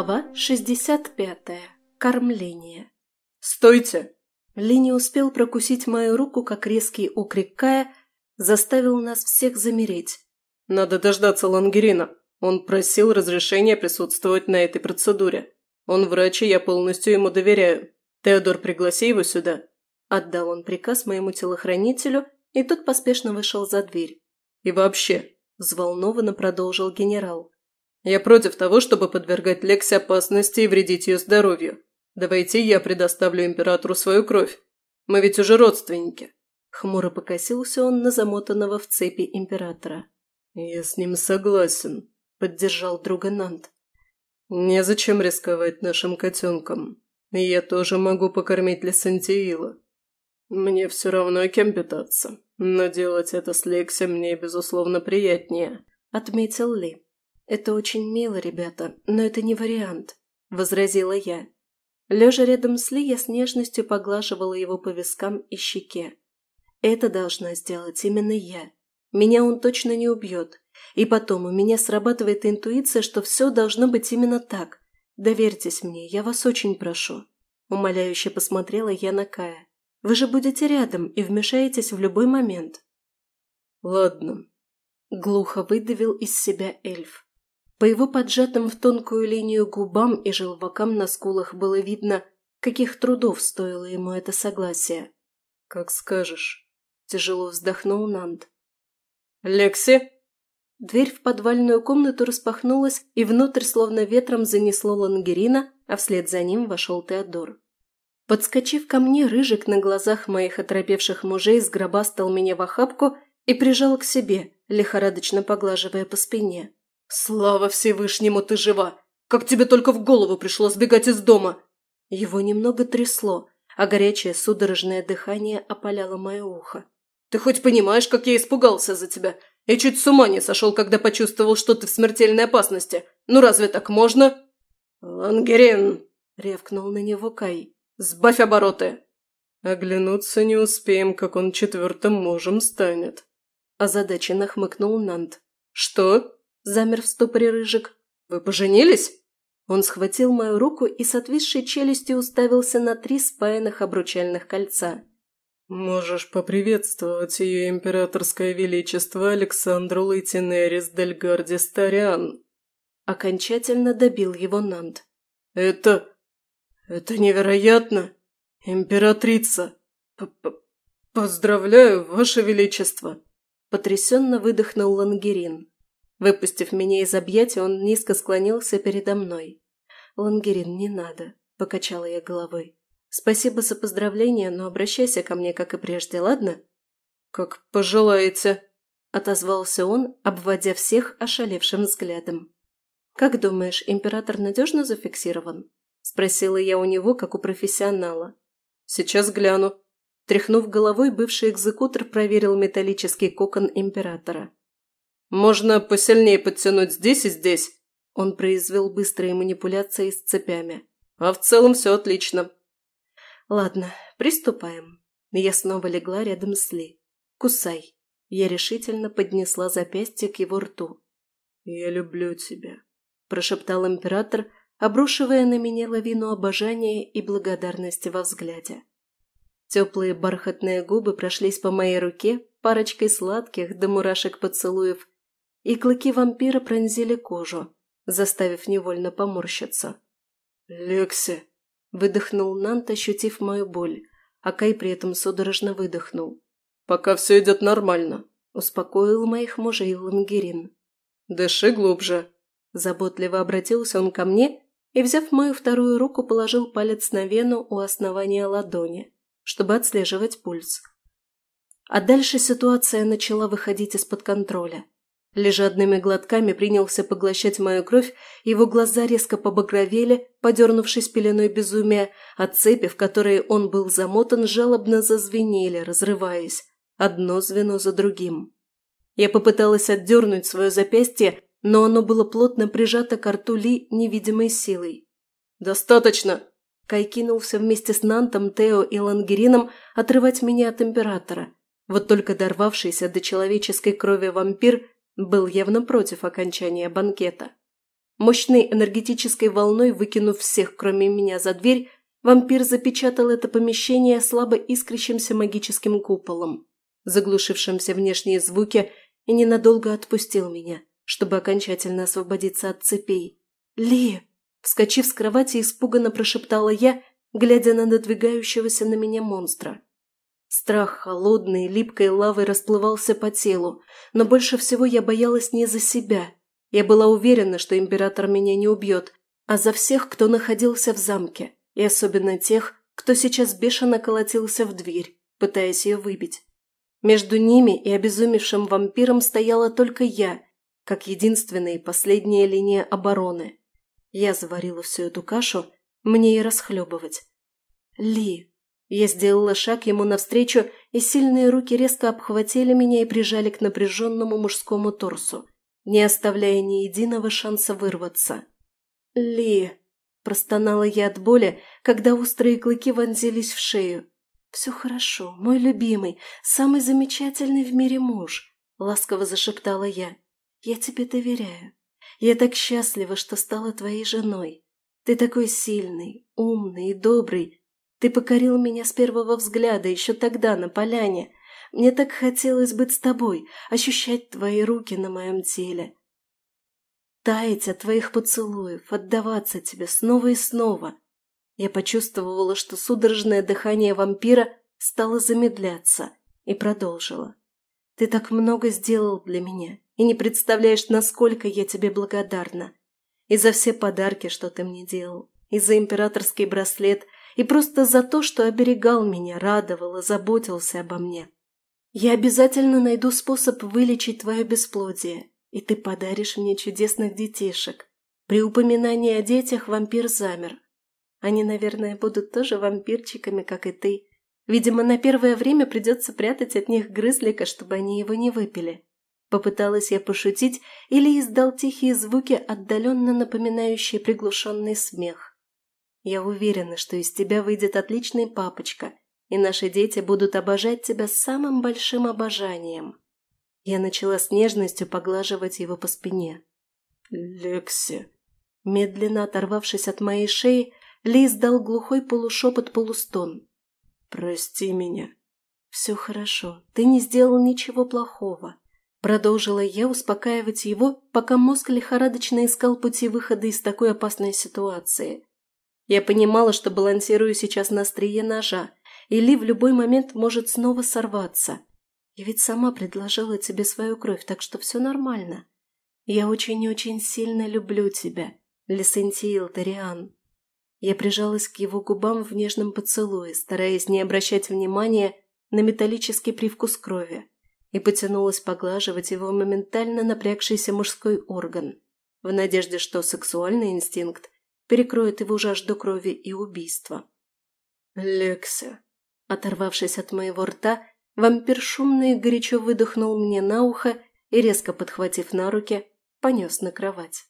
Глава 65. Кормление. «Стойте!» Ли не успел прокусить мою руку, как резкий окрик Кая заставил нас всех замереть. «Надо дождаться Лангерина. Он просил разрешения присутствовать на этой процедуре. Он врач, и я полностью ему доверяю. Теодор, пригласи его сюда». Отдал он приказ моему телохранителю, и тот поспешно вышел за дверь. «И вообще», – взволнованно продолжил генерал, я против того, чтобы подвергать Лексе опасности и вредить ее здоровью. Давайте я предоставлю императору свою кровь. Мы ведь уже родственники». Хмуро покосился он на замотанного в цепи императора. «Я с ним согласен», – поддержал друга Нант. «Незачем рисковать нашим котенком. Я тоже могу покормить Лесантиила. Мне все равно кем питаться, но делать это с Лекси мне, безусловно, приятнее», – отметил Ли. «Это очень мило, ребята, но это не вариант», – возразила я. Лежа рядом с Ли, я с нежностью поглаживала его по вискам и щеке. «Это должна сделать именно я. Меня он точно не убьет. И потом у меня срабатывает интуиция, что все должно быть именно так. Доверьтесь мне, я вас очень прошу». Умоляюще посмотрела я на Кая. «Вы же будете рядом и вмешаетесь в любой момент». «Ладно», – глухо выдавил из себя эльф. По его поджатым в тонкую линию губам и желвакам на скулах было видно, каких трудов стоило ему это согласие. «Как скажешь», – тяжело вздохнул Нанд. «Лекси!» Дверь в подвальную комнату распахнулась, и внутрь словно ветром занесло Лангерина, а вслед за ним вошел Теодор. Подскочив ко мне, Рыжик на глазах моих оторопевших мужей сгробастал меня в охапку и прижал к себе, лихорадочно поглаживая по спине. «Слава Всевышнему, ты жива! Как тебе только в голову пришло сбегать из дома?» Его немного трясло, а горячее судорожное дыхание опаляло мое ухо. «Ты хоть понимаешь, как я испугался за тебя? Я чуть с ума не сошел, когда почувствовал, что ты в смертельной опасности. Ну разве так можно?» «Лангерин!» – ревкнул на него Кай. «Сбавь обороты!» «Оглянуться не успеем, как он четвертым мужем станет», – озадаченно хмыкнул Нант. «Что?» Замер в ступоре Рыжик. «Вы поженились?» Он схватил мою руку и с отвисшей челюстью уставился на три спаянных обручальных кольца. «Можешь поприветствовать ее императорское величество Александру Лейтенерис Дельгарди Старян». Окончательно добил его Нант. «Это... это невероятно! Императрица! П -п Поздравляю, ваше величество!» Потрясенно выдохнул Лангерин. Выпустив меня из объятия, он низко склонился передо мной. «Лангерин, не надо», – покачала я головой. «Спасибо за поздравления, но обращайся ко мне, как и прежде, ладно?» «Как пожелаете», – отозвался он, обводя всех ошалевшим взглядом. «Как думаешь, император надежно зафиксирован?» – спросила я у него, как у профессионала. «Сейчас гляну». Тряхнув головой, бывший экзекутор проверил металлический кокон императора. «Можно посильнее подтянуть здесь и здесь». Он произвел быстрые манипуляции с цепями. «А в целом все отлично». «Ладно, приступаем». Я снова легла рядом с Ли. «Кусай». Я решительно поднесла запястье к его рту. «Я люблю тебя», – прошептал император, обрушивая на меня лавину обожания и благодарности во взгляде. Теплые бархатные губы прошлись по моей руке парочкой сладких до мурашек поцелуев и клыки вампира пронзили кожу, заставив невольно поморщиться. «Лекси!» – выдохнул Нант, ощутив мою боль, а Кай при этом судорожно выдохнул. «Пока все идет нормально», – успокоил моих мужей Лангерин. «Дыши глубже», – заботливо обратился он ко мне и, взяв мою вторую руку, положил палец на вену у основания ладони, чтобы отслеживать пульс. А дальше ситуация начала выходить из-под контроля. Лежа одними глотками принялся поглощать мою кровь, его глаза резко побагровели, подернувшись пеленой безумия, а цепи, в которые он был замотан, жалобно зазвенели, разрываясь, одно звено за другим. Я попыталась отдернуть свое запястье, но оно было плотно прижато к рту Ли невидимой силой. «Достаточно!» Кай кинулся вместе с Нантом, Тео и Лангерином отрывать меня от императора. Вот только дорвавшийся до человеческой крови вампир был явно против окончания банкета. Мощной энергетической волной, выкинув всех, кроме меня, за дверь, вампир запечатал это помещение слабо искрящимся магическим куполом, заглушившим все внешние звуки, и ненадолго отпустил меня, чтобы окончательно освободиться от цепей. «Ли!» Вскочив с кровати, испуганно прошептала я, глядя на надвигающегося на меня монстра. Страх холодной, липкой лавой расплывался по телу, но больше всего я боялась не за себя. Я была уверена, что император меня не убьет, а за всех, кто находился в замке, и особенно тех, кто сейчас бешено колотился в дверь, пытаясь ее выбить. Между ними и обезумевшим вампиром стояла только я, как единственная и последняя линия обороны. Я заварила всю эту кашу, мне и расхлебывать. Ли, я сделала шаг ему навстречу, и сильные руки резко обхватили меня и прижали к напряженному мужскому торсу, не оставляя ни единого шанса вырваться. «Ли!» – простонала я от боли, когда острые клыки вонзились в шею. «Все хорошо, мой любимый, самый замечательный в мире муж», – ласково зашептала я. «Я тебе доверяю. Я так счастлива, что стала твоей женой. Ты такой сильный, умный и добрый, ты покорил меня с первого взгляда, еще тогда, на поляне. Мне так хотелось быть с тобой, ощущать твои руки на моем теле. Таять от твоих поцелуев, отдаваться тебе снова и снова. Я почувствовала, что судорожное дыхание вампира стало замедляться, и продолжила. Ты так много сделал для меня, и не представляешь, насколько я тебе благодарна. И за все подарки, что ты мне делал, и за императорский браслет – и просто за то, что оберегал меня, радовал и заботился обо мне. Я обязательно найду способ вылечить твое бесплодие, и ты подаришь мне чудесных детишек. При упоминании о детях вампир замер. Они, наверное, будут тоже вампирчиками, как и ты. Видимо, на первое время придется прятать от них грызлика, чтобы они его не выпили. Попыталась я пошутить или издал тихие звуки, отдаленно напоминающие приглушенный смех. Я уверена, что из тебя выйдет отличный папочка, и наши дети будут обожать тебя самым большим обожанием. Я начала с нежностью поглаживать его по спине. «Лекси!» Медленно оторвавшись от моей шеи, Ли издал глухой полушепот-полустон. «Прости меня». «Все хорошо, ты не сделал ничего плохого», Продолжила я успокаивать его, пока мозг лихорадочно искал пути выхода из такой опасной ситуации. Я понимала, что балансирую сейчас на острие ножа, и Ли в любой момент может снова сорваться. Я ведь сама предложила тебе свою кровь, так что все нормально. Я очень-очень сильно люблю тебя, Лесентиил Тариан. Я прижалась к его губам в нежном поцелуе, стараясь не обращать внимания на металлический привкус крови, и потянулась поглаживать его моментально напрягшийся мужской орган, в надежде, что сексуальный инстинкт перекроет его жажду крови и убийства. «Лекся!» Оторвавшись от моего рта, вампир шумно и горячо выдохнул мне на ухо и, резко подхватив на руки, понес на кровать.